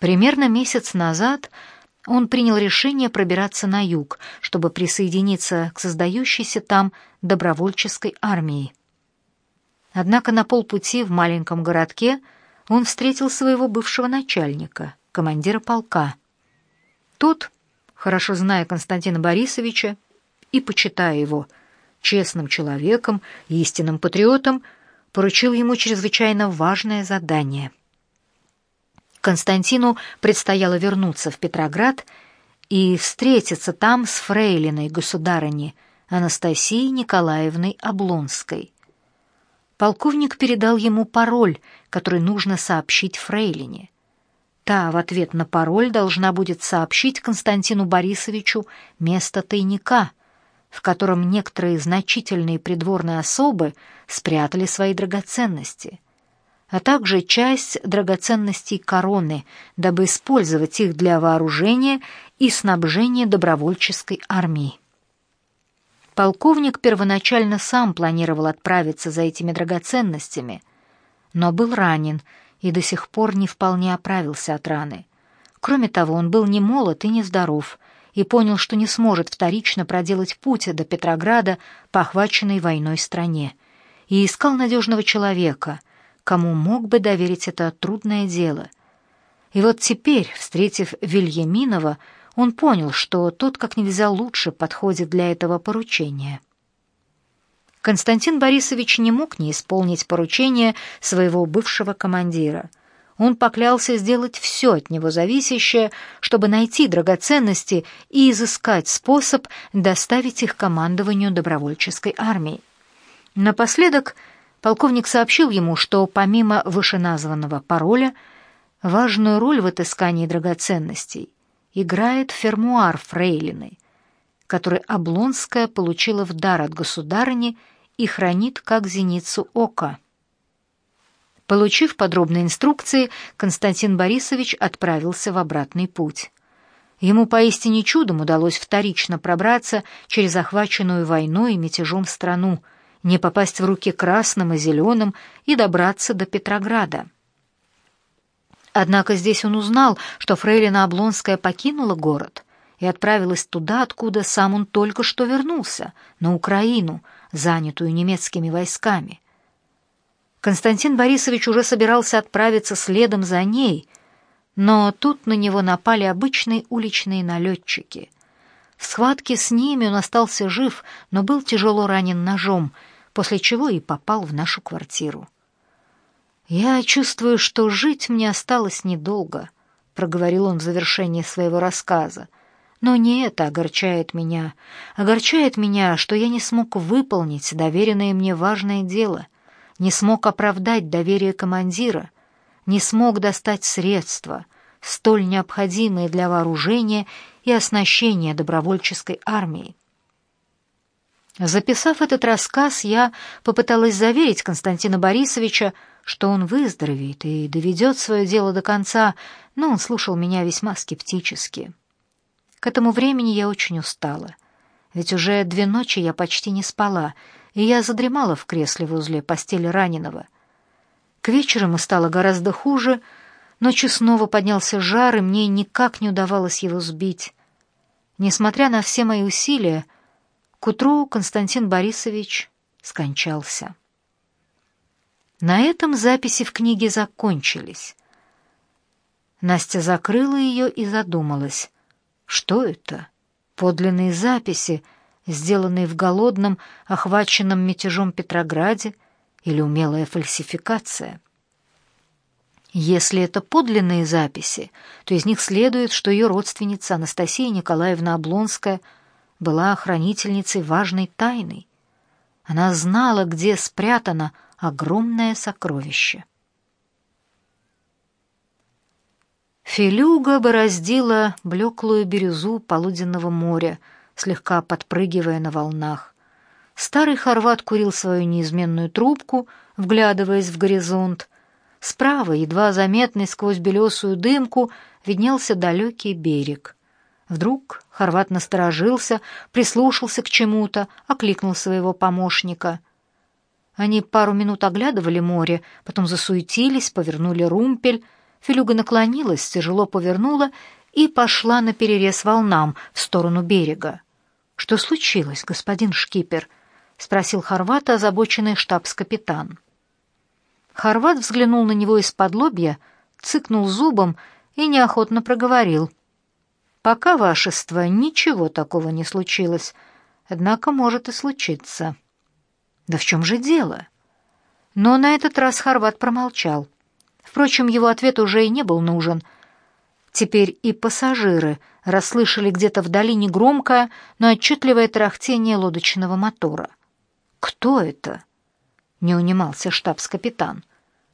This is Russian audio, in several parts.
Примерно месяц назад он принял решение пробираться на юг, чтобы присоединиться к создающейся там добровольческой армии. Однако на полпути в маленьком городке он встретил своего бывшего начальника, командира полка. Тот, хорошо зная Константина Борисовича и почитая его честным человеком и истинным патриотом, поручил ему чрезвычайно важное задание — Константину предстояло вернуться в Петроград и встретиться там с фрейлиной государыни Анастасией Николаевной Облонской. Полковник передал ему пароль, который нужно сообщить фрейлине. Та в ответ на пароль должна будет сообщить Константину Борисовичу место тайника, в котором некоторые значительные придворные особы спрятали свои драгоценности — а также часть драгоценностей короны, дабы использовать их для вооружения и снабжения добровольческой армии. Полковник первоначально сам планировал отправиться за этими драгоценностями, но был ранен и до сих пор не вполне оправился от раны. Кроме того, он был не молод и не здоров, и понял, что не сможет вторично проделать путь до Петрограда по охваченной войной стране, и искал надежного человека — кому мог бы доверить это трудное дело. И вот теперь, встретив Вильяминова, он понял, что тот как нельзя лучше подходит для этого поручения. Константин Борисович не мог не исполнить поручение своего бывшего командира. Он поклялся сделать все от него зависящее, чтобы найти драгоценности и изыскать способ доставить их командованию добровольческой армии. Напоследок Полковник сообщил ему, что помимо вышеназванного пароля, важную роль в отыскании драгоценностей играет фермуар Фрейлины, который Облонская получила в дар от государыни и хранит как зеницу ока. Получив подробные инструкции, Константин Борисович отправился в обратный путь. Ему поистине чудом удалось вторично пробраться через охваченную войной и мятежом страну, не попасть в руки красным и зеленым и добраться до Петрограда. Однако здесь он узнал, что фрейлина Облонская покинула город и отправилась туда, откуда сам он только что вернулся, на Украину, занятую немецкими войсками. Константин Борисович уже собирался отправиться следом за ней, но тут на него напали обычные уличные налетчики. В схватке с ними он остался жив, но был тяжело ранен ножом — после чего и попал в нашу квартиру. «Я чувствую, что жить мне осталось недолго», — проговорил он в завершении своего рассказа. «Но не это огорчает меня. Огорчает меня, что я не смог выполнить доверенное мне важное дело, не смог оправдать доверие командира, не смог достать средства, столь необходимые для вооружения и оснащения добровольческой армии. Записав этот рассказ, я попыталась заверить Константина Борисовича, что он выздоровеет и доведет свое дело до конца, но он слушал меня весьма скептически. К этому времени я очень устала, ведь уже две ночи я почти не спала, и я задремала в кресле возле постели раненого. К вечеру ему стало гораздо хуже, ночью снова поднялся жар, и мне никак не удавалось его сбить. Несмотря на все мои усилия, к утру Константин Борисович скончался. На этом записи в книге закончились. Настя закрыла ее и задумалась. Что это? Подлинные записи, сделанные в голодном, охваченном мятежом Петрограде, или умелая фальсификация? Если это подлинные записи, то из них следует, что ее родственница Анастасия Николаевна Облонская – была хранительницей важной тайны. Она знала, где спрятано огромное сокровище. Филюга бороздила блеклую бирюзу полуденного моря, слегка подпрыгивая на волнах. Старый хорват курил свою неизменную трубку, вглядываясь в горизонт. Справа, едва заметный сквозь белесую дымку, виднелся далекий берег — Вдруг Хорват насторожился, прислушался к чему-то, окликнул своего помощника. Они пару минут оглядывали море, потом засуетились, повернули румпель, Филюга наклонилась, тяжело повернула и пошла на перерез волнам в сторону берега. «Что случилось, господин шкипер?» — спросил Хорвата озабоченный штабс-капитан. Хорват взглянул на него из-под лобья, цыкнул зубом и неохотно проговорил. «Пока, вашество, ничего такого не случилось, однако может и случиться». «Да в чем же дело?» Но на этот раз Хорват промолчал. Впрочем, его ответ уже и не был нужен. Теперь и пассажиры расслышали где-то вдали негромкое, но отчетливое трахтение лодочного мотора. «Кто это?» — не унимался штабс-капитан.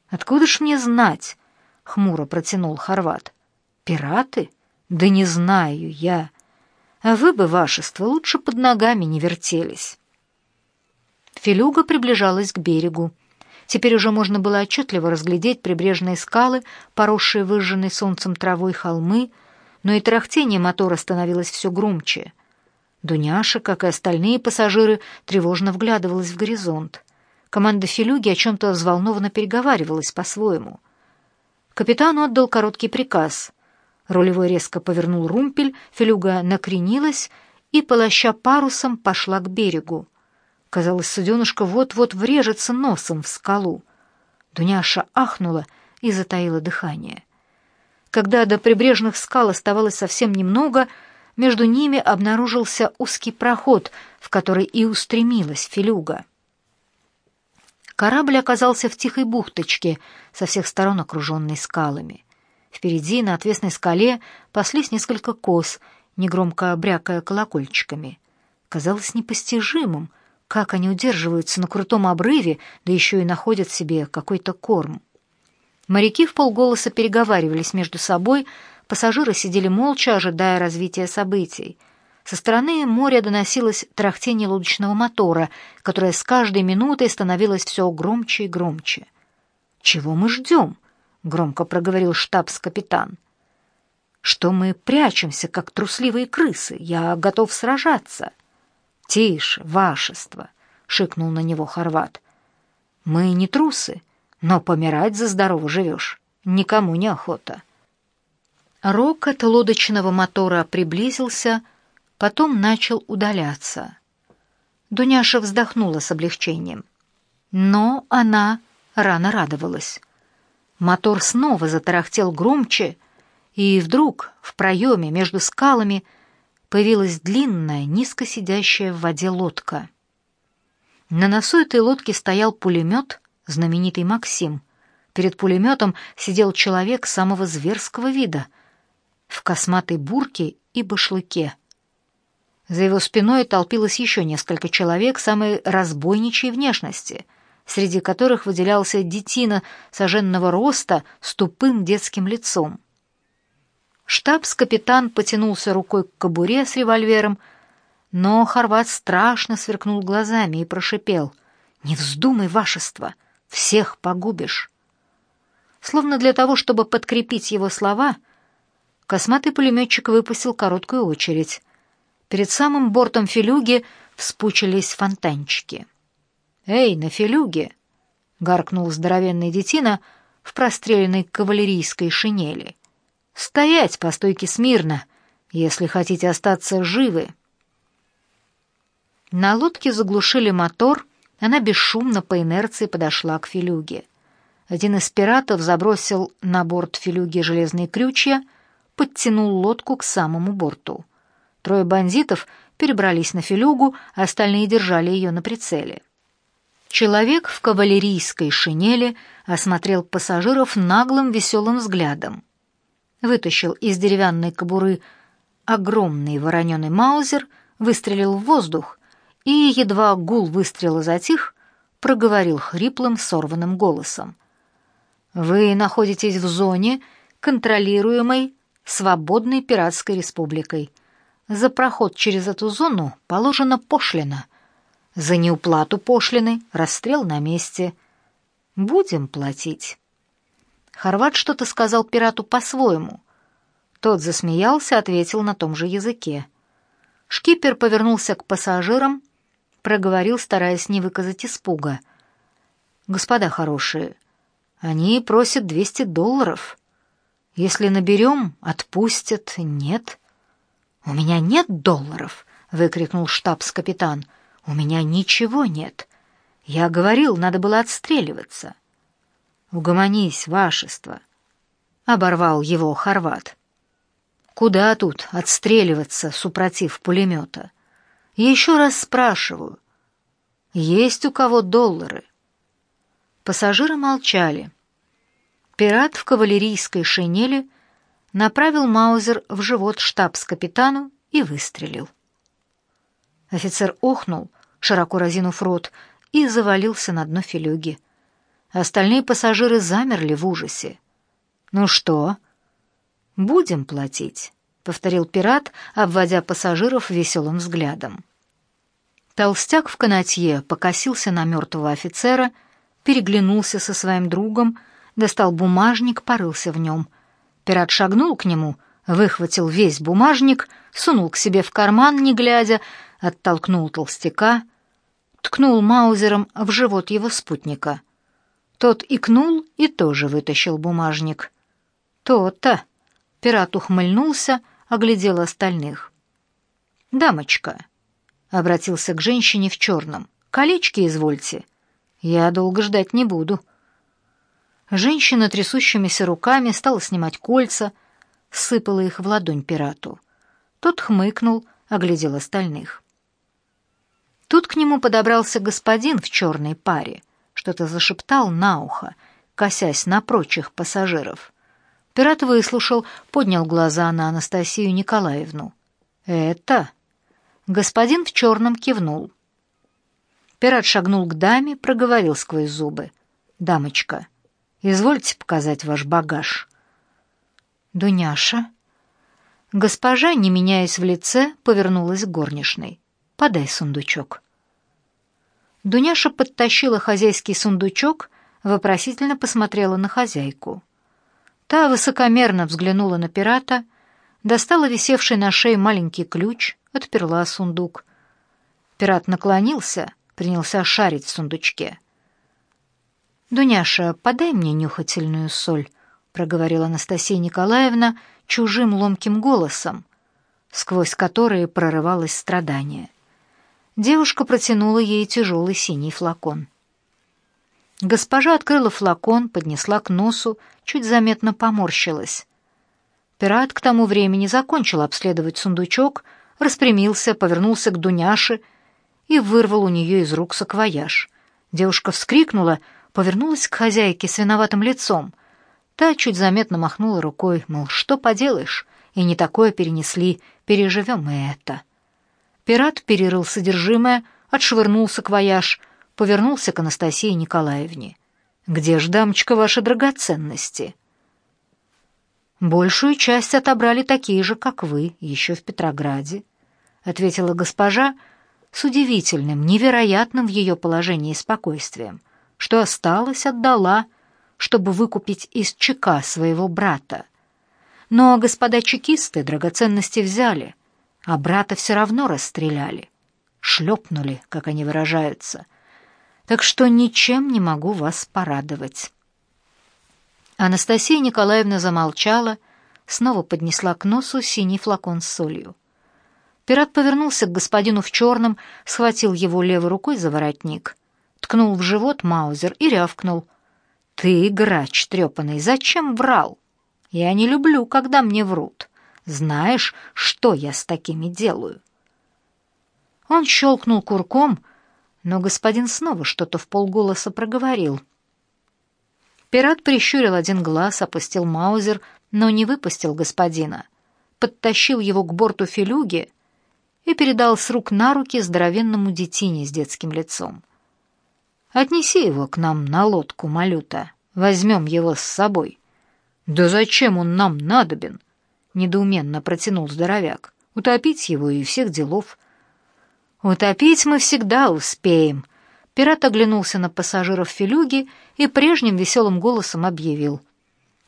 «Откуда ж мне знать?» — хмуро протянул Хорват. «Пираты? Да не знаю я. А вы бы, вашество, лучше под ногами не вертелись». Филюга приближалась к берегу. Теперь уже можно было отчетливо разглядеть прибрежные скалы, поросшие выжженной солнцем травой холмы, но и тарахтение мотора становилось все громче. Дуняша, как и остальные пассажиры, тревожно вглядывалась в горизонт. Команда Филюги о чем-то взволнованно переговаривалась по-своему. Капитан отдал короткий приказ. Рулевой резко повернул румпель, Филюга накренилась и, полоща парусом, пошла к берегу. Казалось, суденышко вот-вот врежется носом в скалу. Дуняша ахнула и затаила дыхание. Когда до прибрежных скал оставалось совсем немного, между ними обнаружился узкий проход, в который и устремилась Филюга. Корабль оказался в тихой бухточке, со всех сторон окруженной скалами. Впереди, на отвесной скале, паслись несколько коз, негромко брякая колокольчиками. Казалось непостижимым, как они удерживаются на крутом обрыве, да еще и находят себе какой-то корм. Моряки в полголоса переговаривались между собой, пассажиры сидели молча, ожидая развития событий. Со стороны моря доносилось трахтение лодочного мотора, которое с каждой минутой становилось все громче и громче. «Чего мы ждем?» — громко проговорил штабс-капитан. «Что мы прячемся, как трусливые крысы? Я готов сражаться». «Тише, вашество!» — шикнул на него Хорват. «Мы не трусы, но помирать за здорово живешь. Никому не охота». Рокот лодочного мотора приблизился, потом начал удаляться. Дуняша вздохнула с облегчением. Но она рано радовалась. Мотор снова затарахтел громче, и вдруг в проеме между скалами — появилась длинная, низко сидящая в воде лодка. На носу этой лодки стоял пулемет, знаменитый Максим. Перед пулеметом сидел человек самого зверского вида, в косматой бурке и башлыке. За его спиной толпилось еще несколько человек самой разбойничьей внешности, среди которых выделялся детина соженного роста с тупым детским лицом. Штабс-капитан потянулся рукой к кобуре с револьвером, но Хорват страшно сверкнул глазами и прошипел. «Не вздумай, вашество! Всех погубишь!» Словно для того, чтобы подкрепить его слова, косматый пулеметчик выпустил короткую очередь. Перед самым бортом «Филюги» вспучились фонтанчики. «Эй, на «Филюге!» — гаркнул здоровенный детина в простреленной кавалерийской шинели. Стоять по стойке смирно, если хотите остаться живы. На лодке заглушили мотор, она бесшумно по инерции подошла к Филюге. Один из пиратов забросил на борт Филюги железные крючья, подтянул лодку к самому борту. Трое бандитов перебрались на Филюгу, а остальные держали ее на прицеле. Человек в кавалерийской шинели осмотрел пассажиров наглым веселым взглядом вытащил из деревянной кобуры огромный вороненый маузер, выстрелил в воздух и, едва гул выстрела затих, проговорил хриплым, сорванным голосом. «Вы находитесь в зоне, контролируемой свободной пиратской республикой. За проход через эту зону положена пошлина. За неуплату пошлины расстрел на месте. Будем платить». Хорват что-то сказал пирату по-своему. Тот засмеялся, ответил на том же языке. Шкипер повернулся к пассажирам, проговорил, стараясь не выказать испуга. «Господа хорошие, они просят двести долларов. Если наберем, отпустят, нет. «У меня нет долларов!» — выкрикнул штабс-капитан. «У меня ничего нет. Я говорил, надо было отстреливаться». «Угомонись, вашество!» — оборвал его хорват. «Куда тут отстреливаться, супротив пулемета? Еще раз спрашиваю, есть у кого доллары?» Пассажиры молчали. Пират в кавалерийской шинели направил Маузер в живот штабс-капитану и выстрелил. Офицер охнул, широко разинув рот, и завалился на дно филюги. Остальные пассажиры замерли в ужасе. «Ну что?» «Будем платить», — повторил пират, обводя пассажиров веселым взглядом. Толстяк в канатье покосился на мертвого офицера, переглянулся со своим другом, достал бумажник, порылся в нем. Пират шагнул к нему, выхватил весь бумажник, сунул к себе в карман, не глядя, оттолкнул толстяка, ткнул маузером в живот его спутника. Тот икнул и тоже вытащил бумажник. «То-то!» — пират ухмыльнулся, оглядел остальных. «Дамочка!» — обратился к женщине в черном. «Колечки извольте. Я долго ждать не буду». Женщина трясущимися руками стала снимать кольца, сыпала их в ладонь пирату. Тот хмыкнул, оглядел остальных. Тут к нему подобрался господин в черной паре, что-то зашептал на ухо, косясь на прочих пассажиров. Пират выслушал, поднял глаза на Анастасию Николаевну. «Это?» Господин в черном кивнул. Пират шагнул к даме, проговорил сквозь зубы. «Дамочка, извольте показать ваш багаж». «Дуняша?» Госпожа, не меняясь в лице, повернулась к горничной. «Подай сундучок». Дуняша подтащила хозяйский сундучок, вопросительно посмотрела на хозяйку. Та высокомерно взглянула на пирата, достала висевший на шее маленький ключ, отперла сундук. Пират наклонился, принялся шарить в сундучке. «Дуняша, подай мне нюхательную соль», — проговорила Анастасия Николаевна чужим ломким голосом, сквозь который прорывалось страдание. Девушка протянула ей тяжелый синий флакон. Госпожа открыла флакон, поднесла к носу, чуть заметно поморщилась. Пират к тому времени закончил обследовать сундучок, распрямился, повернулся к Дуняше и вырвал у нее из рук саквояж. Девушка вскрикнула, повернулась к хозяйке с виноватым лицом. Та чуть заметно махнула рукой, мол, что поделаешь, и не такое перенесли, переживем и это. Пират перерыл содержимое, отшвырнул саквояж, повернулся к Анастасии Николаевне. «Где ж, дамочка, ваши драгоценности?» «Большую часть отобрали такие же, как вы, еще в Петрограде», — ответила госпожа с удивительным, невероятным в ее положении спокойствием, что осталось, отдала, чтобы выкупить из ЧК своего брата. Но господа чекисты драгоценности взяли, а брата все равно расстреляли, шлепнули, как они выражаются — так что ничем не могу вас порадовать». Анастасия Николаевна замолчала, снова поднесла к носу синий флакон с солью. Пират повернулся к господину в черном, схватил его левой рукой за воротник, ткнул в живот Маузер и рявкнул. «Ты, грач трепанный, зачем врал? Я не люблю, когда мне врут. Знаешь, что я с такими делаю?» Он щелкнул курком, но господин снова что-то в полголоса проговорил. Пират прищурил один глаз, опустил маузер, но не выпустил господина. Подтащил его к борту филюги и передал с рук на руки здоровенному детине с детским лицом. «Отнеси его к нам на лодку, малюта. Возьмем его с собой». «Да зачем он нам надобен?» — недоуменно протянул здоровяк. «Утопить его и всех делов». «Утопить мы всегда успеем». Пират оглянулся на пассажиров Филюги и прежним веселым голосом объявил.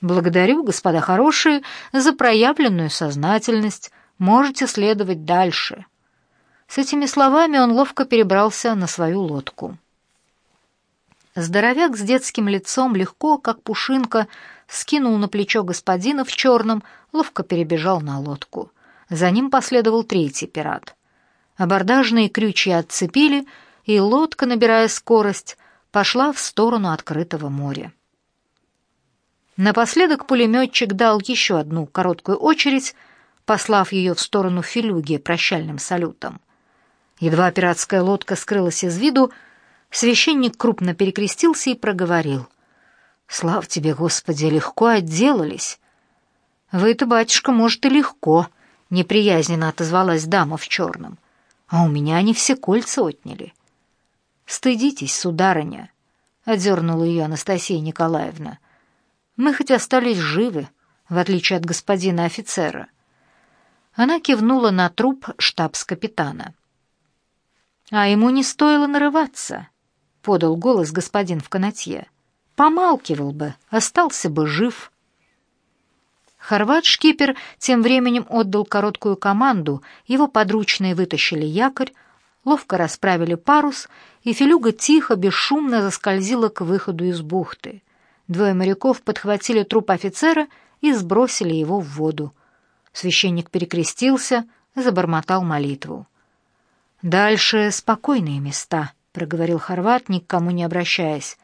«Благодарю, господа хорошие, за проявленную сознательность. Можете следовать дальше». С этими словами он ловко перебрался на свою лодку. Здоровяк с детским лицом легко, как пушинка, скинул на плечо господина в черном, ловко перебежал на лодку. За ним последовал третий пират. Абордажные крючья отцепили, и лодка, набирая скорость, пошла в сторону открытого моря. Напоследок пулеметчик дал еще одну короткую очередь, послав ее в сторону Филюги прощальным салютом. Едва пиратская лодка скрылась из виду, священник крупно перекрестился и проговорил. «Слав тебе, Господи, легко отделались!» «Вы-то, батюшка, может, и легко», — неприязненно отозвалась дама в черном. «А у меня они все кольца отняли». «Стыдитесь, сударыня», — одернула ее Анастасия Николаевна. «Мы хоть остались живы, в отличие от господина офицера». Она кивнула на труп штабс-капитана. «А ему не стоило нарываться», — подал голос господин в канатье. «Помалкивал бы, остался бы жив». Хорват-шкипер тем временем отдал короткую команду, его подручные вытащили якорь, ловко расправили парус, и Филюга тихо, бесшумно заскользила к выходу из бухты. Двое моряков подхватили труп офицера и сбросили его в воду. Священник перекрестился, забормотал молитву. «Дальше спокойные места», — проговорил Хорват, ни к кому не обращаясь.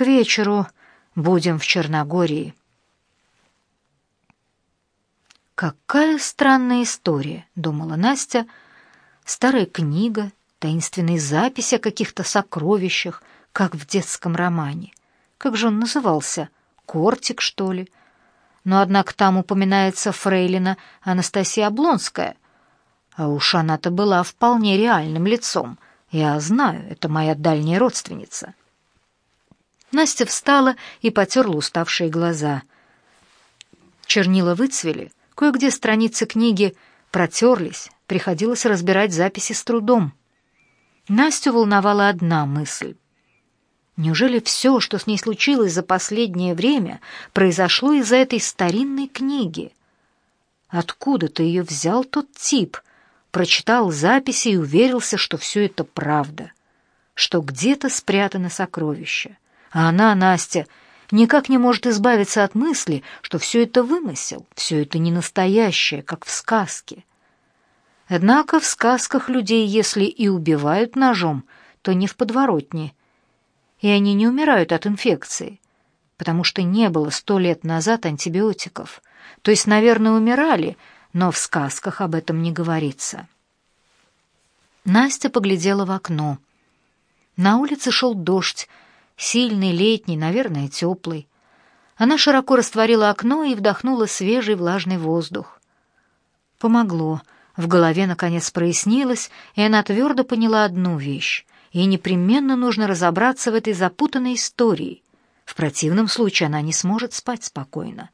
«К вечеру будем в Черногории». «Какая странная история», — думала Настя, — Старая книга, таинственные записи о каких-то сокровищах, как в детском романе. Как же он назывался? Кортик, что ли? Но, однако, там упоминается фрейлина Анастасия Облонская. А уж она-то была вполне реальным лицом. Я знаю, это моя дальняя родственница. Настя встала и потерла уставшие глаза. Чернила выцвели, кое-где страницы книги протерлись, приходилось разбирать записи с трудом. Настю волновала одна мысль. Неужели все, что с ней случилось за последнее время, произошло из-за этой старинной книги? Откуда ты ее взял тот тип? Прочитал записи и уверился, что все это правда, что где-то спрятано сокровище. А она, Настя, никак не может избавиться от мысли, что все это вымысел, все это не настоящее, как в сказке. Однако в сказках людей, если и убивают ножом, то не в подворотне. И они не умирают от инфекции, потому что не было сто лет назад антибиотиков. То есть, наверное, умирали, но в сказках об этом не говорится. Настя поглядела в окно. На улице шел дождь, сильный, летний, наверное, теплый. Она широко растворила окно и вдохнула свежий влажный воздух. Помогло. В голове, наконец, прояснилось, и она твердо поняла одну вещь. Ей непременно нужно разобраться в этой запутанной истории. В противном случае она не сможет спать спокойно.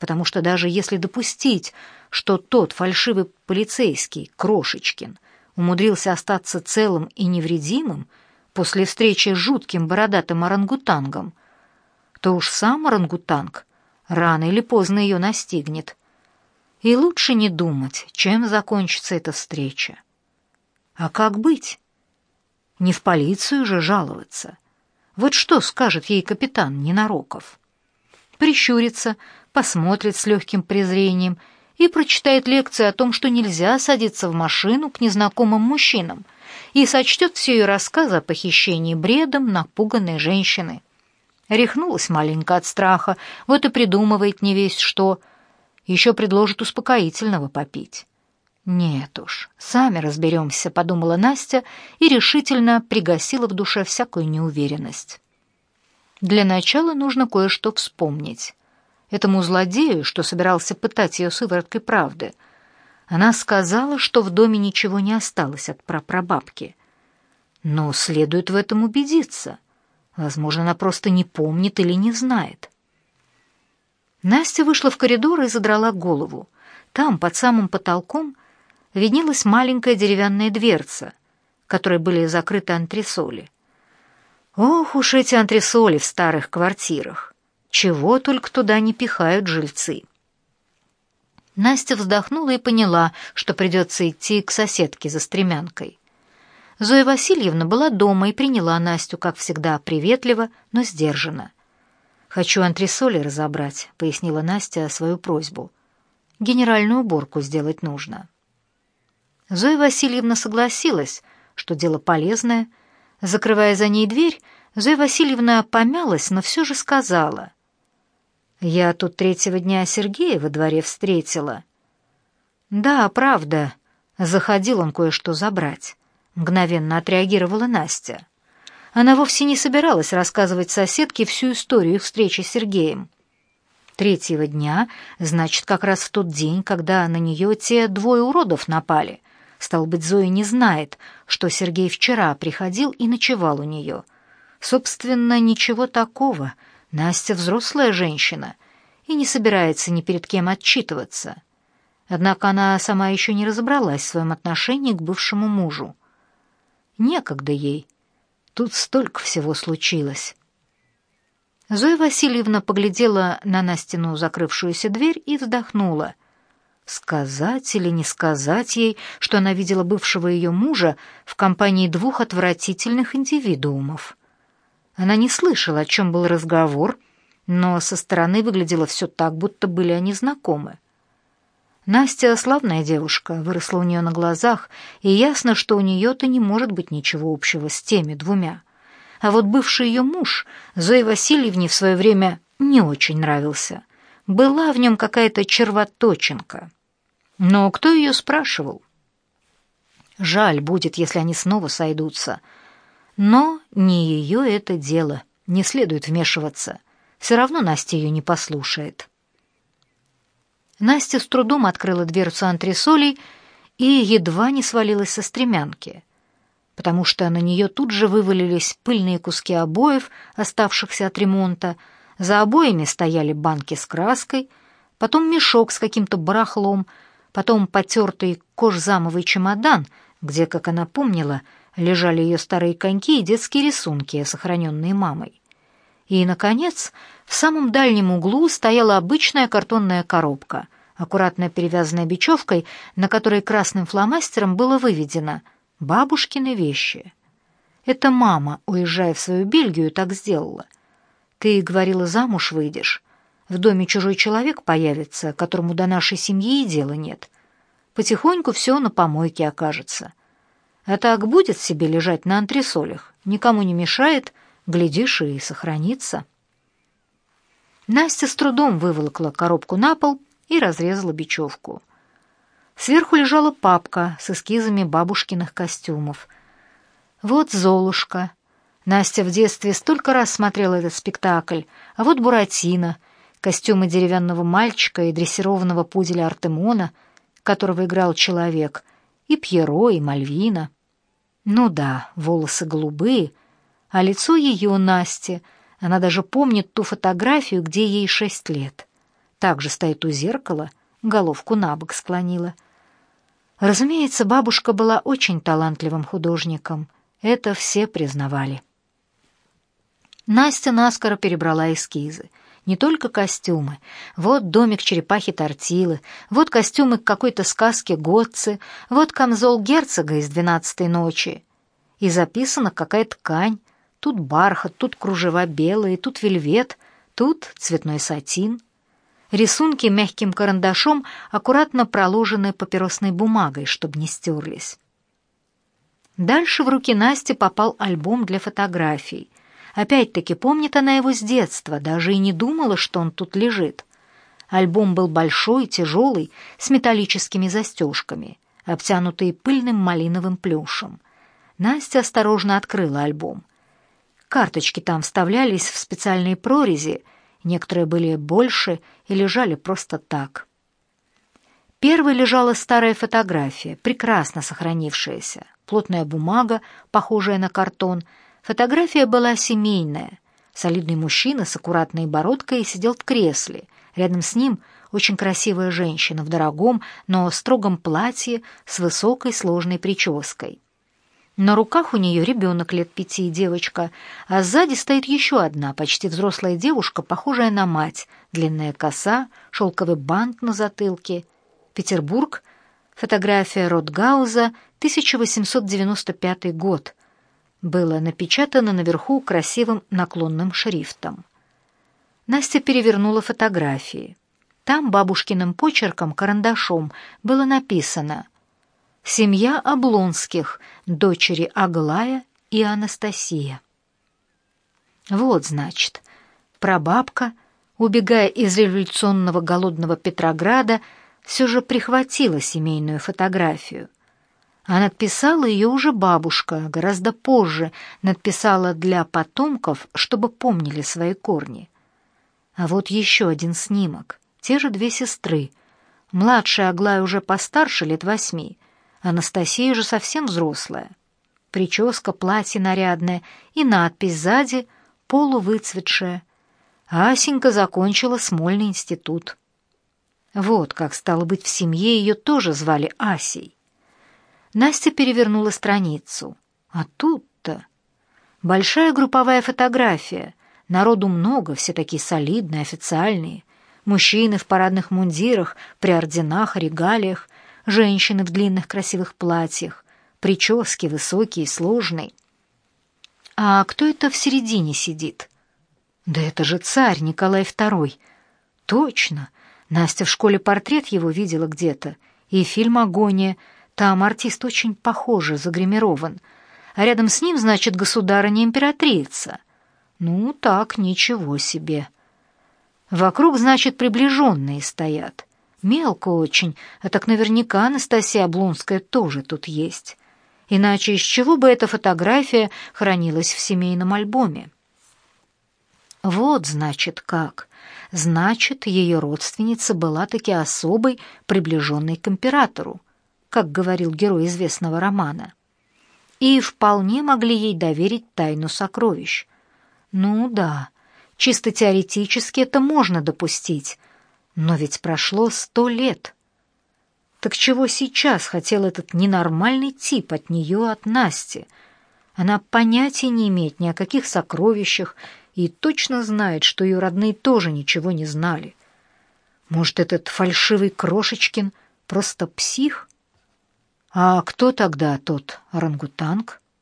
Потому что даже если допустить, что тот фальшивый полицейский, Крошечкин, умудрился остаться целым и невредимым после встречи с жутким бородатым орангутангом, то уж сам орангутанг рано или поздно ее настигнет — и лучше не думать, чем закончится эта встреча. А как быть? Не в полицию же жаловаться. Вот что скажет ей капитан Ненароков? Прищурится, посмотрит с легким презрением и прочитает лекцию о том, что нельзя садиться в машину к незнакомым мужчинам, и сочтет все ее рассказы о похищении бредом напуганной женщины. Рехнулась маленько от страха, вот и придумывает не весь что — еще предложит успокоительного попить. «Нет уж, сами разберемся», — подумала Настя и решительно пригасила в душе всякую неуверенность. Для начала нужно кое-что вспомнить. Этому злодею, что собирался пытать ее сывороткой правды, она сказала, что в доме ничего не осталось от прапрабабки. Но следует в этом убедиться. Возможно, она просто не помнит или не знает. Настя вышла в коридор и задрала голову. Там, под самым потолком, виднелась маленькая деревянная дверца, которой были закрыты антресоли. Ох уж эти антресоли в старых квартирах! Чего только туда не пихают жильцы. Настя вздохнула и поняла, что придется идти к соседке за стремянкой. Зоя Васильевна была дома и приняла Настю, как всегда, приветливо, но сдержанно. «Хочу антресоли разобрать», — пояснила Настя свою просьбу. «Генеральную уборку сделать нужно». Зоя Васильевна согласилась, что дело полезное. Закрывая за ней дверь, Зоя Васильевна помялась, но все же сказала. «Я тут третьего дня Сергея во дворе встретила». «Да, правда», — заходил он кое-что забрать. Мгновенно отреагировала Настя. Она вовсе не собиралась рассказывать соседке всю историю их встречи с Сергеем. Третьего дня, значит, как раз в тот день, когда на нее те двое уродов напали. Стал быть, Зоя не знает, что Сергей вчера приходил и ночевал у нее. Собственно, ничего такого. Настя взрослая женщина и не собирается ни перед кем отчитываться. Однако она сама еще не разобралась в своем отношении к бывшему мужу. Некогда ей. Тут столько всего случилось. Зоя Васильевна поглядела на Настину закрывшуюся дверь и вздохнула. Сказать или не сказать ей, что она видела бывшего ее мужа в компании двух отвратительных индивидуумов. Она не слышала, о чем был разговор, но со стороны выглядело все так, будто были они знакомы. Настя славная девушка, выросла у нее на глазах, и ясно, что у нее-то не может быть ничего общего с теми двумя. А вот бывший ее муж, Зои Васильевне, в свое время не очень нравился. Была в нем какая-то червоточинка. Но кто ее спрашивал? Жаль будет, если они снова сойдутся. Но не ее это дело, не следует вмешиваться. Все равно Настя ее не послушает. Настя с трудом открыла дверцу антресолей и едва не свалилась со стремянки, потому что на нее тут же вывалились пыльные куски обоев, оставшихся от ремонта. За обоями стояли банки с краской, потом мешок с каким-то барахлом — потом потертый кожзамовый чемодан, где, как она помнила, лежали ее старые коньки и детские рисунки, сохраненные мамой. И, наконец, в самом дальнем углу стояла обычная картонная коробка, аккуратно перевязанная бечевкой, на которой красным фломастером было выведено «Бабушкины вещи». Это мама, уезжая в свою Бельгию, так сделала. Ты говорила, замуж выйдешь. В доме чужой человек появится, которому до нашей семьи и дела нет. Потихоньку все на помойке окажется. А так будет себе лежать на антресолях, никому не мешает, глядишь и сохранится. Настя с трудом выволокла коробку на пол и разрезала бечевку. Сверху лежала папка с эскизами бабушкиных костюмов. Вот Золушка. Настя в детстве столько раз смотрела этот спектакль, а вот Буратино — костюмы деревянного мальчика и дрессированного пуделя Артемона, которого играл человек, и Пьеро, и Мальвина. Ну да, волосы голубые, а лицо ее Насти, она даже помнит ту фотографию, где ей шесть лет. Также стоит у зеркала, головку на бок склонила. Разумеется, бабушка была очень талантливым художником, это все признавали. Настя наскоро перебрала эскизы — не только костюмы. Вот домик черепахи Тортилы, вот костюмы к какой-то сказке Готцы, вот камзол герцога из «Двенадцатой ночи». И записана какая ткань. Тут бархат, тут кружева белые, тут вельвет, тут цветной сатин. Рисунки мягким карандашом аккуратно проложены папиросной бумагой, чтобы не стерлись. Дальше в руки Насти попал альбом для фотографий. Опять-таки, помнит она его с детства, даже и не думала, что он тут лежит. Альбом был большой, тяжелый, с металлическими застежками, обтянутый пыльным малиновым плюшем. Настя осторожно открыла альбом. Карточки там вставлялись в специальные прорези, некоторые были больше и лежали просто так. Первой лежала старая фотография, прекрасно сохранившаяся, плотная бумага, похожая на картон — Фотография была семейная. Солидный мужчина с аккуратной бородкой сидел в кресле. Рядом с ним очень красивая женщина в дорогом, но строгом платье с высокой сложной прической. На руках у нее ребенок лет пяти, девочка, а сзади стоит еще одна, почти взрослая девушка, похожая на мать. Длинная коса, шелковый бант на затылке. Петербург. Фотография Ротгауза, 1895 год было напечатано наверху красивым наклонным шрифтом. Настя перевернула фотографии. Там бабушкиным почерком карандашом было написано «Семья Облонских, дочери Аглая и Анастасия». Вот, значит, прабабка, убегая из революционного голодного Петрограда, все же прихватила семейную фотографию. А надписала ее уже бабушка, гораздо позже надписала для потомков, чтобы помнили свои корни. А вот еще один снимок. Те же две сестры. Младшая Аглая уже постарше, лет восьми. Анастасия же совсем взрослая. Прическа, платье нарядное и надпись сзади полувыцветшая. Асенька закончила Смольный институт. Вот как стало быть в семье ее тоже звали Асей. Настя перевернула страницу. А тут-то большая групповая фотография, Народу много, все такие солидные, официальные. Мужчины в парадных мундирах, при орденах, регалиях, женщины в длинных красивых платьях, прически высокие сложные. А кто это в середине сидит? Да это же царь Николай II. Точно. Настя в школе портрет его видела где-то. И фильм «Агония». Там артист очень похоже, загримирован. А рядом с ним, значит, государыня-императрица. Ну, так, ничего себе. Вокруг, значит, приближенные стоят. Мелко очень, а так наверняка Анастасия Облонская тоже тут есть. Иначе из чего бы эта фотография хранилась в семейном альбоме? Вот, значит, как. Значит, ее родственница была таки особой, приближенной к императору, как говорил герой известного романа. И вполне могли ей доверить тайну сокровищ — ну да, чисто теоретически это можно допустить, но ведь прошло сто лет. Так чего сейчас хотел этот ненормальный тип от нее, от Насти? Она понятия не имеет ни о каких сокровищах и точно знает, что ее родные тоже ничего не знали. Может, этот фальшивый Крошечкин просто псих? А кто тогда тот орангутанг?